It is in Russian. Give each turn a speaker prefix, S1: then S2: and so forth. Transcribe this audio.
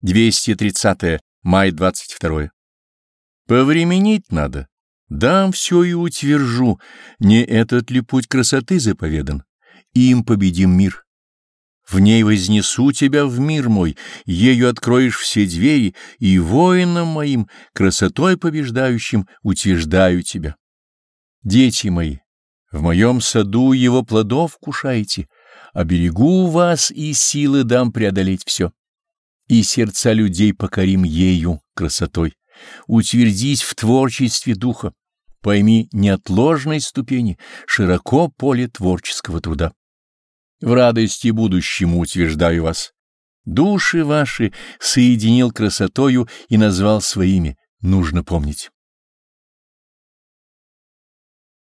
S1: 230 май 22 Повременить надо. Дам все и утвержу, не этот ли путь красоты заповедан? Им победим мир. В ней вознесу тебя в мир мой, ею откроешь все двери, и воинам моим, красотой побеждающим, утверждаю тебя. Дети мои, в моем саду его плодов кушайте, оберегу вас и силы дам преодолеть все и сердца людей покорим ею, красотой. Утвердись в творчестве духа, пойми неотложной ступени, широко поле творческого труда. В радости будущему утверждаю вас. Души ваши соединил красотою и назвал своими, нужно помнить.